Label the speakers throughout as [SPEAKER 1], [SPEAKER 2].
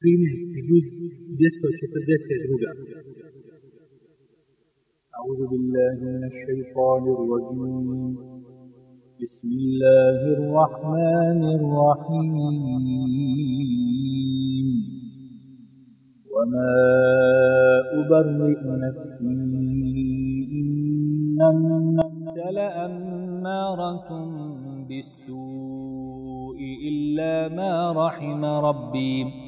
[SPEAKER 1] 13 جزء 240 druga.
[SPEAKER 2] أعوذ بالله من الشيطان الرجيم بسم الله الرحمن الرحيم وما أبرئ نفسي إن النفس لأمارة بالسوء إلا ما رحم ربي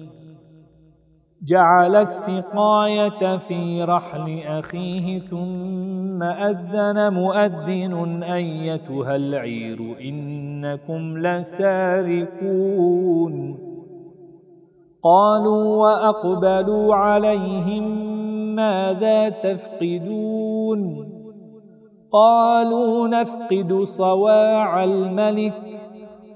[SPEAKER 2] جعل السقاية في رحل أخيه ثم أذن مؤذن أيتها العير إنكم لسارقون. قالوا وأقبلوا عليهم ماذا تفقدون؟ قالوا نفقد صواع الملك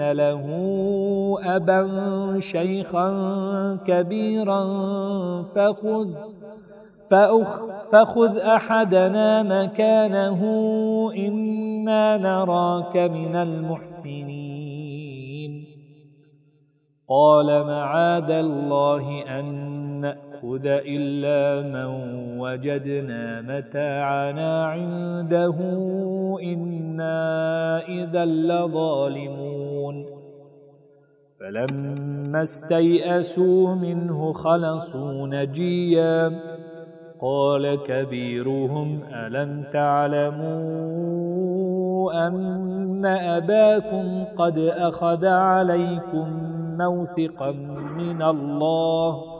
[SPEAKER 2] له أبا شيخا كبيرا فخذ فأخ فخذ أحدنا مكانه إنا نراك من المحسنين. قال معاذ الله أن ناخذ إلا من وجدنا متاعنا عنده إنا إذا لظالمون. فلما استيئسوا منه خلصوا نجيا. قال كبيرهم ألم تعلموا أن أباكم قد أخذ عليكم موثقا من الله؟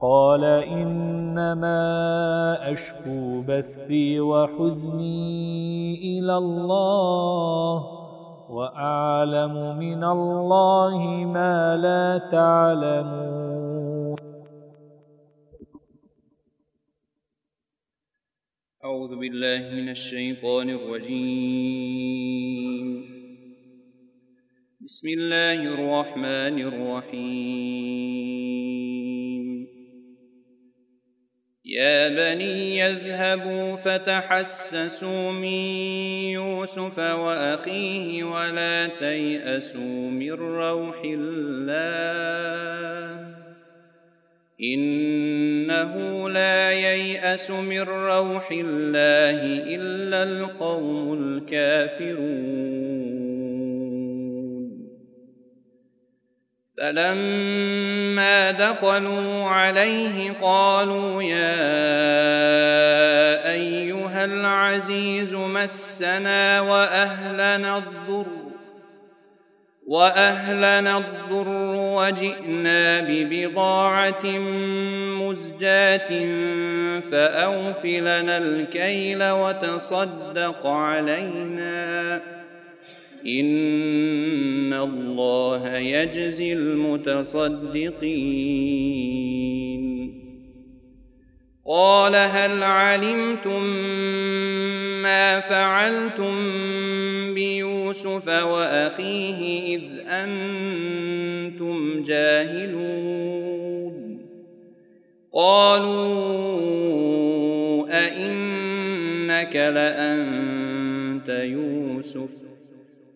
[SPEAKER 2] قال إنما أشكو بثي وحزني إلى الله وأعلم من الله ما لا تعلمون.
[SPEAKER 3] أعوذ بالله من الشيطان الرجيم. بسم الله الرحمن الرحيم. يا بني يذهبوا فتحسسوا من يوسف وأخيه ولا تيأسوا من روح الله. إنه لا ييأس من روح الله إلا القوم الكافرون. فلما دخلوا عليه قالوا يا أيها العزيز مسنا وأهلنا الضر واهلنا الضر وجئنا ببضاعه مزجاه فاوف لنا الكيل وتصدق علينا ان الله يجزي المتصدقين. قال هل علمتم ما فعلتم بيوسف واخيه اذ أنتم جاهلون. قالوا ائنك لانت يوسف؟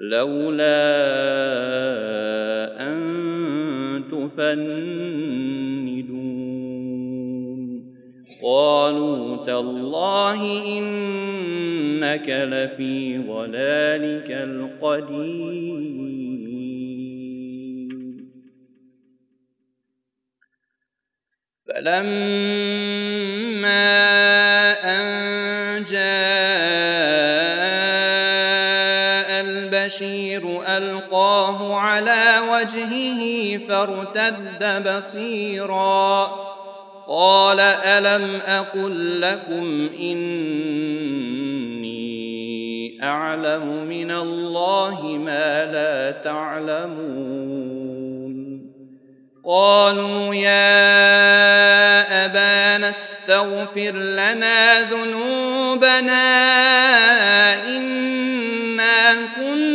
[SPEAKER 3] لولا أن تفندون. قالوا تالله إنك لفي ضلالك القديم. فلما أن القاه على وجهه فارتد بصيرا. قال ألم أقل لكم إني أعلم من الله ما لا تعلمون. قالوا يا أبانا استغفر لنا ذنوبنا إنا كنا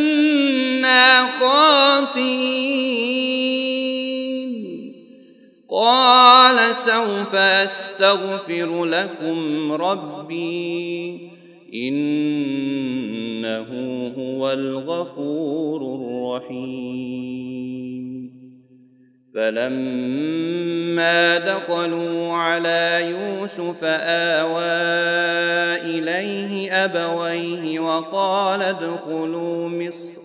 [SPEAKER 3] خاطئين. قال سوف أستغفر لكم ربي إنه هو الغفور الرحيم. فلما دخلوا على يوسف آوى إليه أبويه وقال ادخلوا مصر.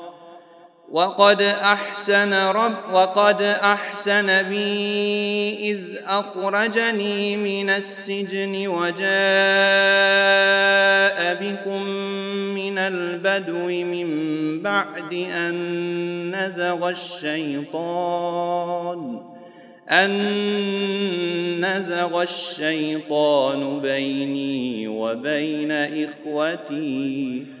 [SPEAKER 3] وقد أحسن رب وقد أحسن بي إذ أخرجني من السجن وجاء بكم من البدو من بعد أن نزغ الشيطان أن نزغ الشيطان بيني وبين إخوتي.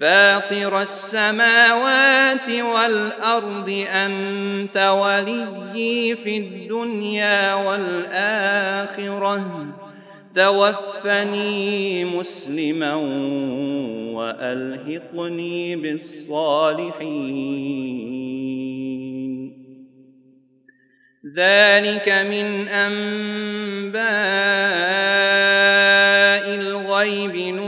[SPEAKER 3] فاطر السماوات والأرض أنت وليي في الدنيا والآخرة. توفني مسلما وألحقني بالصالحين. ذلك من أنباء الغيب. نوحيه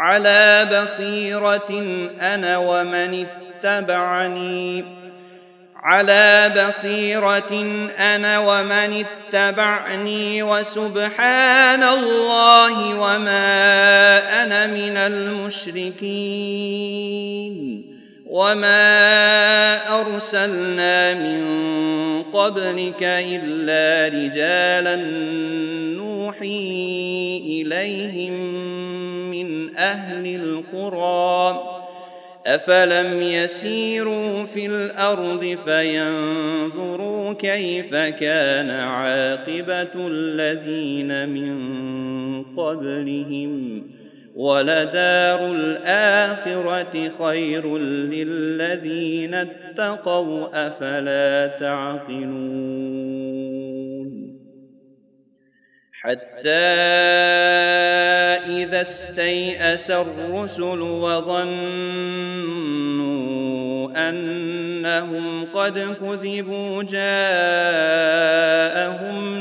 [SPEAKER 3] على بصيرة أنا ومن اتبعني. على بصيرة أنا ومن اتبعني وسبحان الله وما أنا من المشركين. وما أرسلنا من قبلك إلا رجالا نوحي إليهم من أهل القرى افلم يسيروا في الأرض فينظروا كيف كان عاقبه الذين من قبلهم ولدار الاخره خير للذين اتقوا أفلا تعقلون حتى إذا استيأس الرسل وظنوا أنهم قد كذبوا جاءهم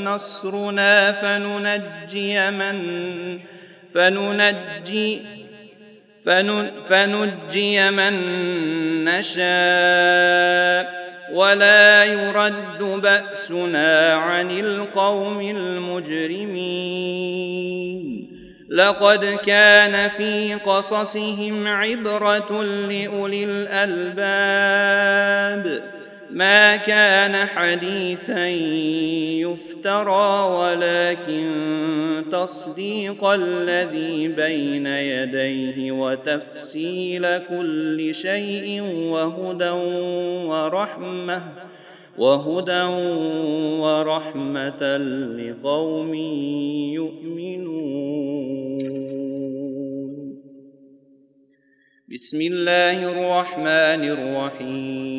[SPEAKER 3] نصرنا فننجي من فننجي فنجي من نشاء ولا يرد بأسنا عن القوم المجرمين. لقد كان في قصصهم عبرة لأولي الألباب. ما كان حديثا يفترى ولكن تصديق الذي بين يديه وتفصيل كل شيء وهدى ورحمة وهدى ورحمة لقوم يؤمنون. بسم الله الرحمن الرحيم.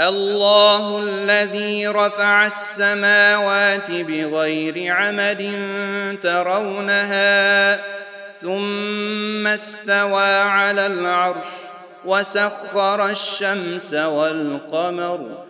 [SPEAKER 3] الله الذي رفع السماوات بغير عمد ترونها ثم استوى على العرش وسخر الشمس والقمر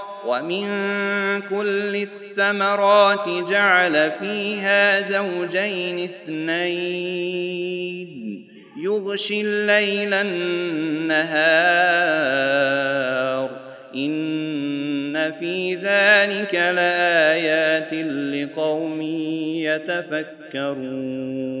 [SPEAKER 3] ومن كل الثمرات جعل فيها زوجين اثنين. يغشي الليل النهار. إن في ذلك لآيات لقوم يتفكرون.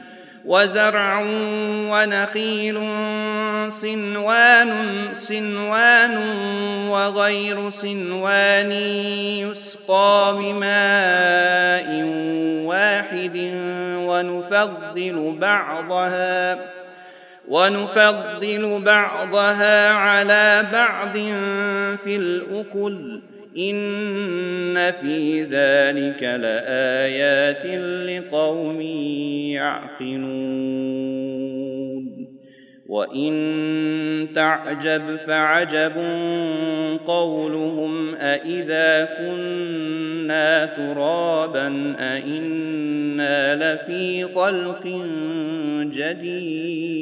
[SPEAKER 3] وزرع ونخيل صنوان صنوان وغير صنوان يسقى بماء واحد ونفضل بعضها ونفضل بعضها على بعض في الأكل إن في ذلك لآيات لقوم يعقلون وإن تعجب فعجب قولهم أإذا كنا ترابا أإنا لفي خلق جديد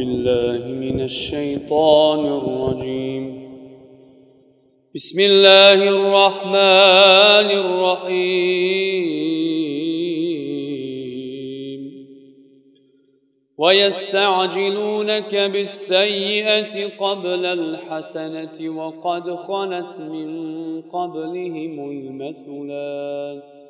[SPEAKER 4] بالله من الشيطان الرجيم. بسم الله الرحمن الرحيم. ويستعجلونك بالسيئة قبل الحسنة وقد خلت من قبلهم المثلات.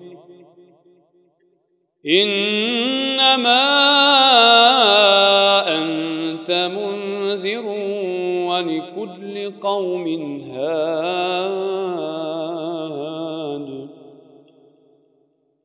[SPEAKER 4] إنما أنت منذر ولكل قوم هاد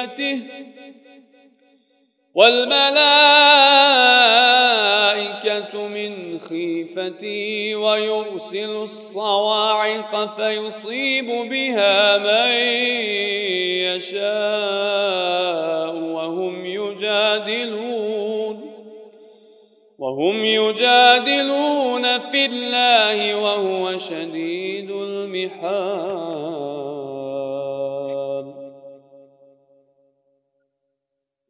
[SPEAKER 4] خيفته والملائكة من خيفته ويرسل الصواعق فيصيب بها من يشاء وهم يجادلون وهم يجادلون في الله وهو شديد المحال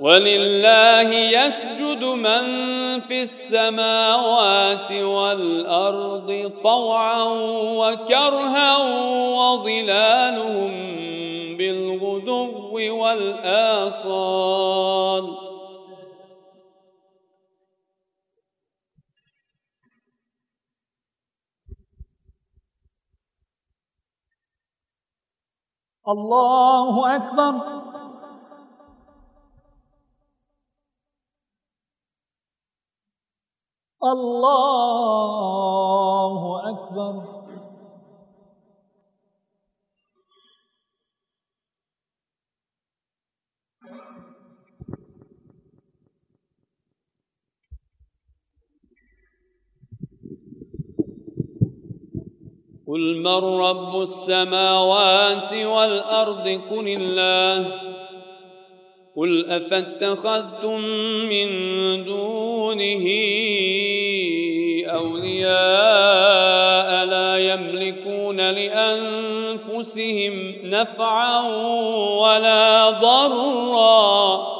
[SPEAKER 4] ولله يسجد من في السماوات والأرض طوعا وكرها وظلالهم بالغدو والآصال.
[SPEAKER 2] الله أكبر. الله أكبر.
[SPEAKER 4] قل من رب السماوات والأرض؟ قل الله. قل أفاتخذتم من دونه أولياء لا يملكون لأنفسهم نفعا ولا ضرا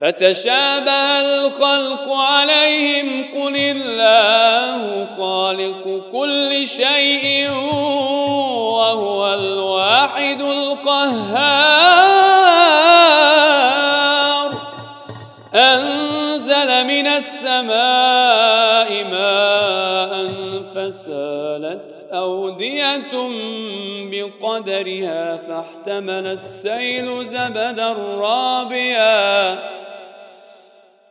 [SPEAKER 4] فتشابه الخلق عليهم قل الله خالق كل شيء وهو الواحد القهار. أنزل من السماء ماء فسالت أودية بقدرها فاحتمل السيل زبدا رابيا.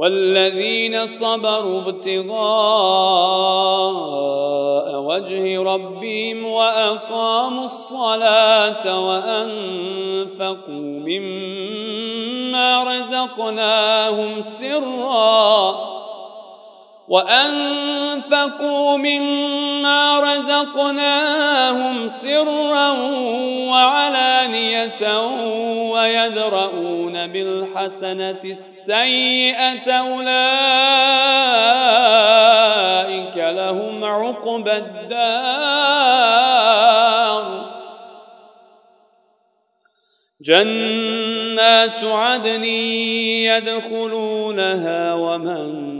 [SPEAKER 4] والذين صبروا ابتغاء وجه ربهم وأقاموا الصلاة وأنفقوا مما رزقناهم سرا وأنفقوا مما رزقناهم سرا وعلانية ويدرؤون بالحسنة السيئة أولئك لهم عقبى الدار. جنات عدن يدخلونها ومن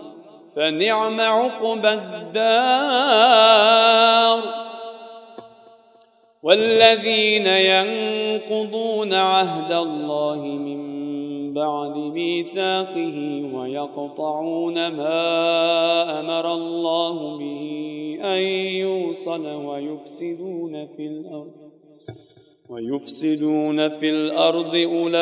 [SPEAKER 4] فنعم عقبى الدار. والذين ينقضون عهد الله من بعد ميثاقه ويقطعون ما أمر الله به أن يوصل ويفسدون في الأرض ويفسدون في الأرض أولئك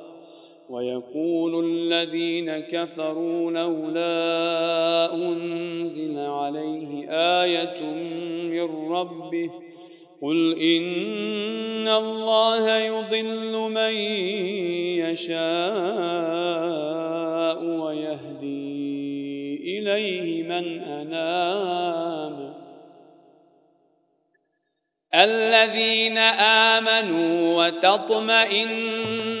[SPEAKER 4] ويقول الذين كفروا لولا أنزل عليه آية من ربه قل إن الله يضل من يشاء ويهدي إليه من أناب. الذين آمنوا وتطمئن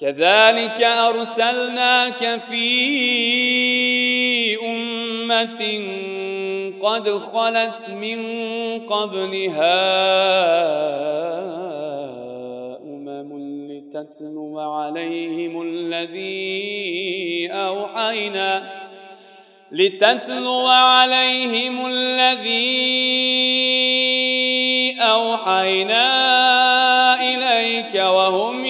[SPEAKER 4] كذلك أرسلناك في أمة قد خلت من قبلها أمم لتتلو عليهم الذي أوحينا لتتلو عليهم الذي أوحينا إليك وهم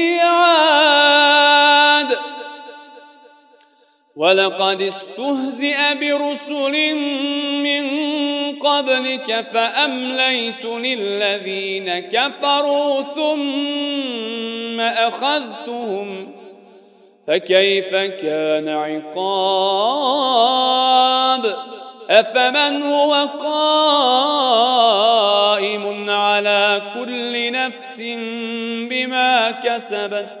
[SPEAKER 4] ولقد استهزئ برسل من قبلك فأمليت للذين كفروا ثم أخذتهم فكيف كان عقاب؟ أفمن هو قائم على كل نفس بما كسبت؟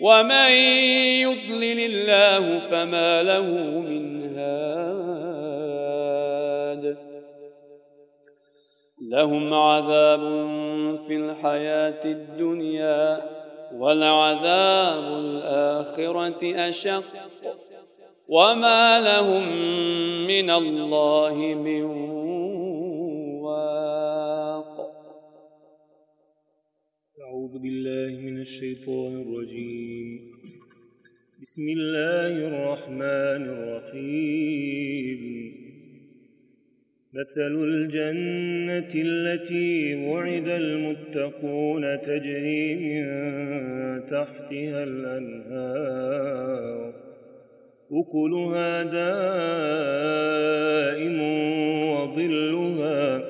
[SPEAKER 4] ومن يضلل الله فما له من هاد لهم عذاب في الحياة الدنيا ولعذاب الآخرة أشق وما لهم من الله من واق
[SPEAKER 5] بالله من الشيطان الرجيم. بسم الله الرحمن الرحيم. مثل الجنة التي وعد المتقون تجري من تحتها الأنهار. أكلها دائم وظلها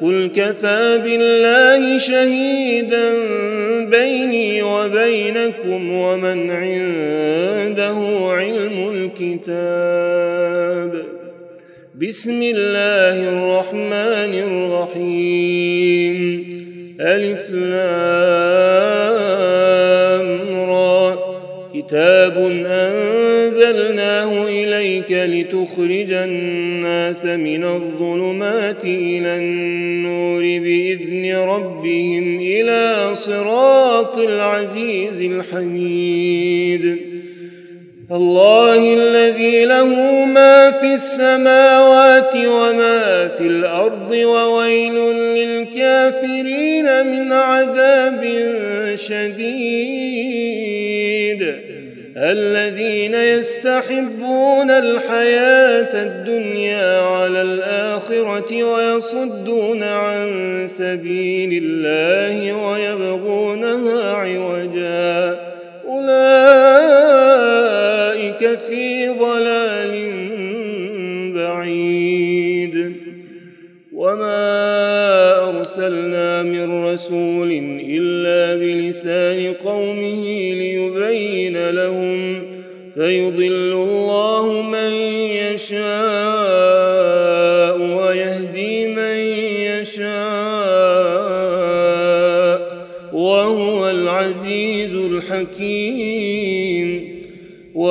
[SPEAKER 5] قل كفى بالله شهيدا بيني وبينكم ومن عنده علم الكتاب. بسم الله الرحمن الرحيم. ألف لام. كتاب أنزلناه إليك لتخرج الناس من الظلمات إلى النور بإذن ربهم إلى صراط العزيز الحميد. الله الذي له ما في السماوات وما في الأرض وويل للكافرين من عذاب شديد. الذين يستحبون الحياة الدنيا على الآخرة ويصدون عن سبيل الله ويبغونها عوجا.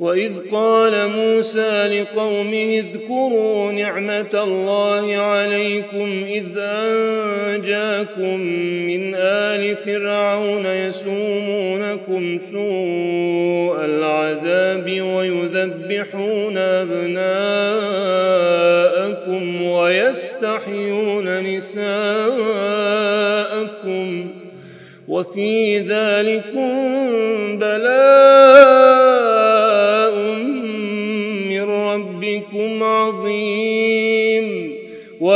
[SPEAKER 5] واذ قال موسى لقومه اذكروا نعمه الله عليكم اذ انجاكم من ال فرعون يسومونكم سوء العذاب ويذبحون ابناءكم ويستحيون نساءكم وفي ذلكم بلاء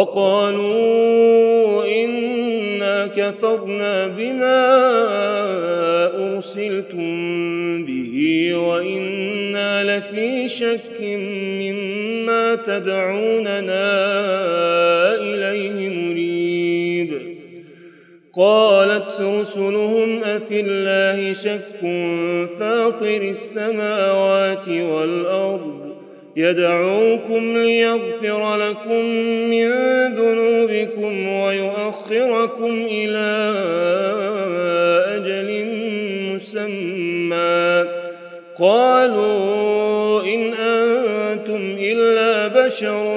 [SPEAKER 5] وقالوا إنا كفرنا بما أرسلتم به وإنا لفي شك مما تدعوننا إليه مريب. قالت رسلهم أفي الله شك فاطر السماوات والأرض يدعوكم ليغفر لكم من ذنوبكم ويؤخركم إلى أجل مسمى. قالوا إن أنتم إلا بشر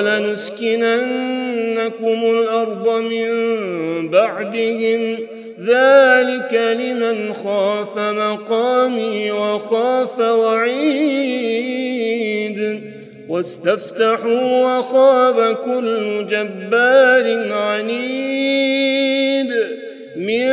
[SPEAKER 5] ولنسكننكم الأرض من بعدهم. ذلك لمن خاف مقامي وخاف وعيد. واستفتحوا وخاب كل جبار عنيد. من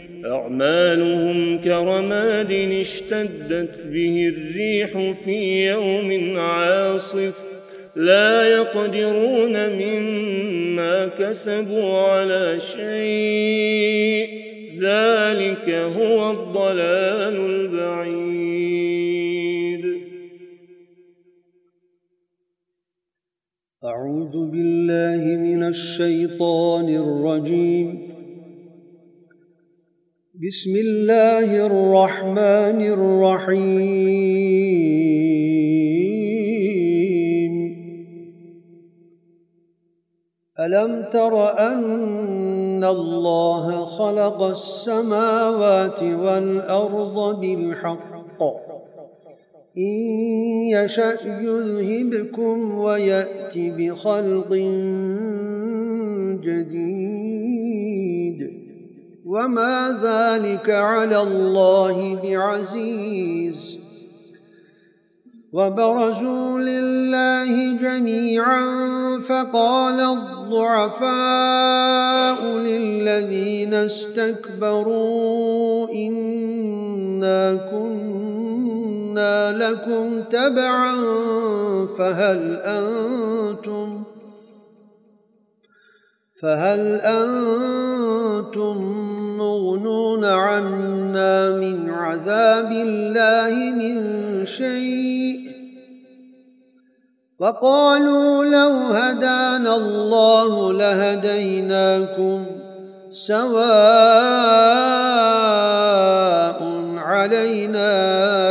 [SPEAKER 5] أعمالهم كرماد اشتدت به الريح في يوم عاصف. لا يقدرون مما كسبوا على شيء. ذلك هو الضلال البعيد.
[SPEAKER 6] أعوذ بالله من الشيطان الرجيم. بسم الله الرحمن الرحيم. ألم تر أن الله خلق السماوات والأرض بالحق؟ إن يشأ يذهبكم ويأت بخلق جديد. وما ذلك على الله بعزيز وبرزوا لله جميعا فقال الضعفاء للذين استكبروا إنا كنا لكم تبعا فهل أنتم فهل أنتم مغنون عنا من عذاب الله من شيء وقالوا لو هدانا الله لهديناكم سواء علينا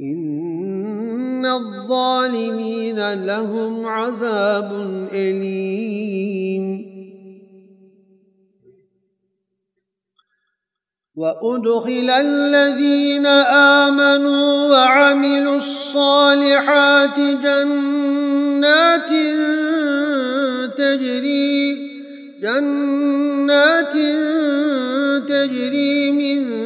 [SPEAKER 6] إن الظالمين لهم عذاب أليم وأدخل الذين آمنوا وعملوا الصالحات جنات تجري جنات تجري من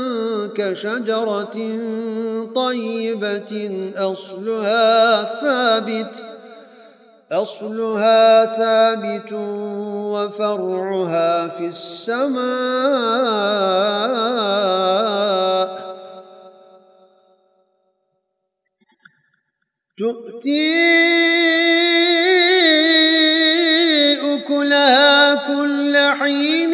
[SPEAKER 6] كشجرة طيبة أصلها ثابت أصلها ثابت وفرعها في السماء. تؤتي أكلها كل حين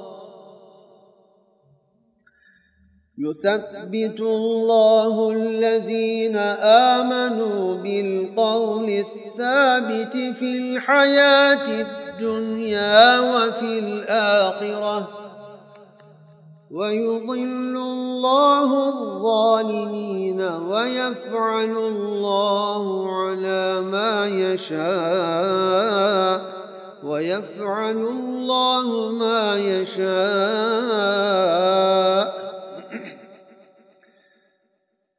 [SPEAKER 6] يثبت الله الذين آمنوا بالقول الثابت في الحياة الدنيا وفي الآخرة. ويضل الله الظالمين ويفعل الله على ما يشاء. ويفعل الله ما يشاء.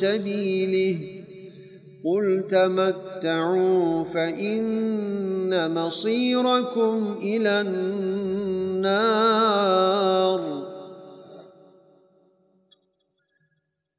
[SPEAKER 6] سبيله. قل تمتعوا فإن مصيركم إلى النار.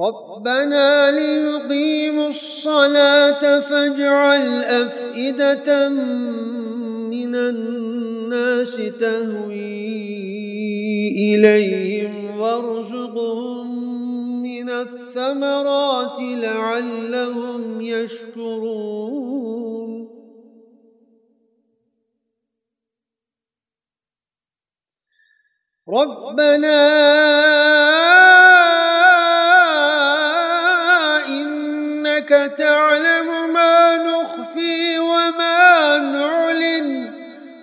[SPEAKER 6] ربنا ليقيموا الصلاة فاجعل أفئدة من الناس تهوي إليهم وارزقهم من الثمرات لعلهم يشكرون. ربنا تعلم ما نخفي وما نعلن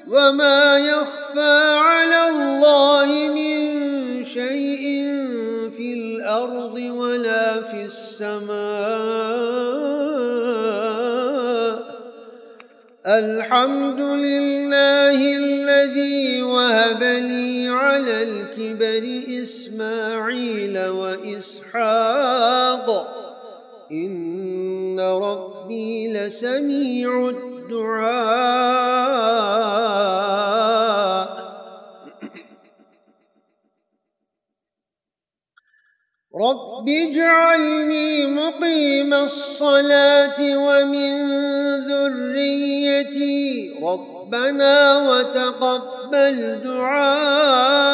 [SPEAKER 6] وما يخفى على الله من شيء في الأرض ولا في السماء. الحمد لله الذي وهب لي على الكبر إسماعيل وإسحاق ربي لسميع الدعاء. رب اجعلني مقيم الصلاة ومن ذريتي ربنا وتقبل دعاء.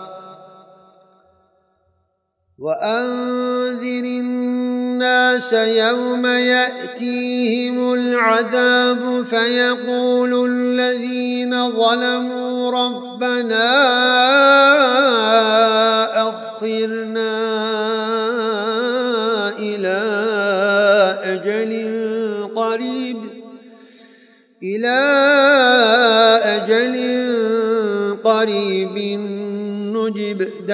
[SPEAKER 6] وأنذر الناس يوم يأتيهم العذاب فيقول الذين ظلموا ربنا أخرنا إلى أجل قريب إلى أجل قريب.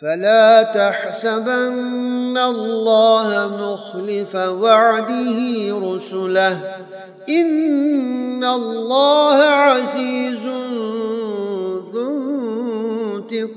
[SPEAKER 6] فلا تحسبن الله مخلف وعده رسله. إن الله عزيز ذو انتقام.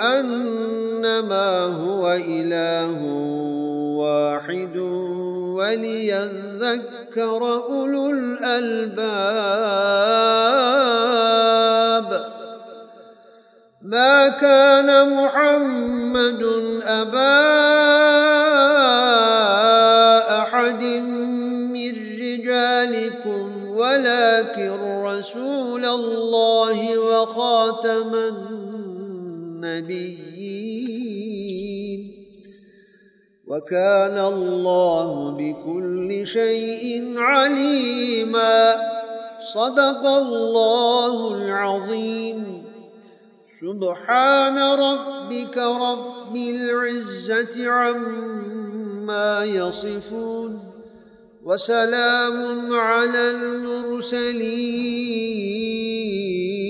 [SPEAKER 6] أنما هو إله واحد وليذكر أولو الألباب. ما كان محمد أبا أحد من رجالكم ولكن رسول الله وخاتم النبيين. وكان الله بكل شيء عليما. صدق الله العظيم. سبحان ربك رب العزة عما يصفون. وسلام على المرسلين.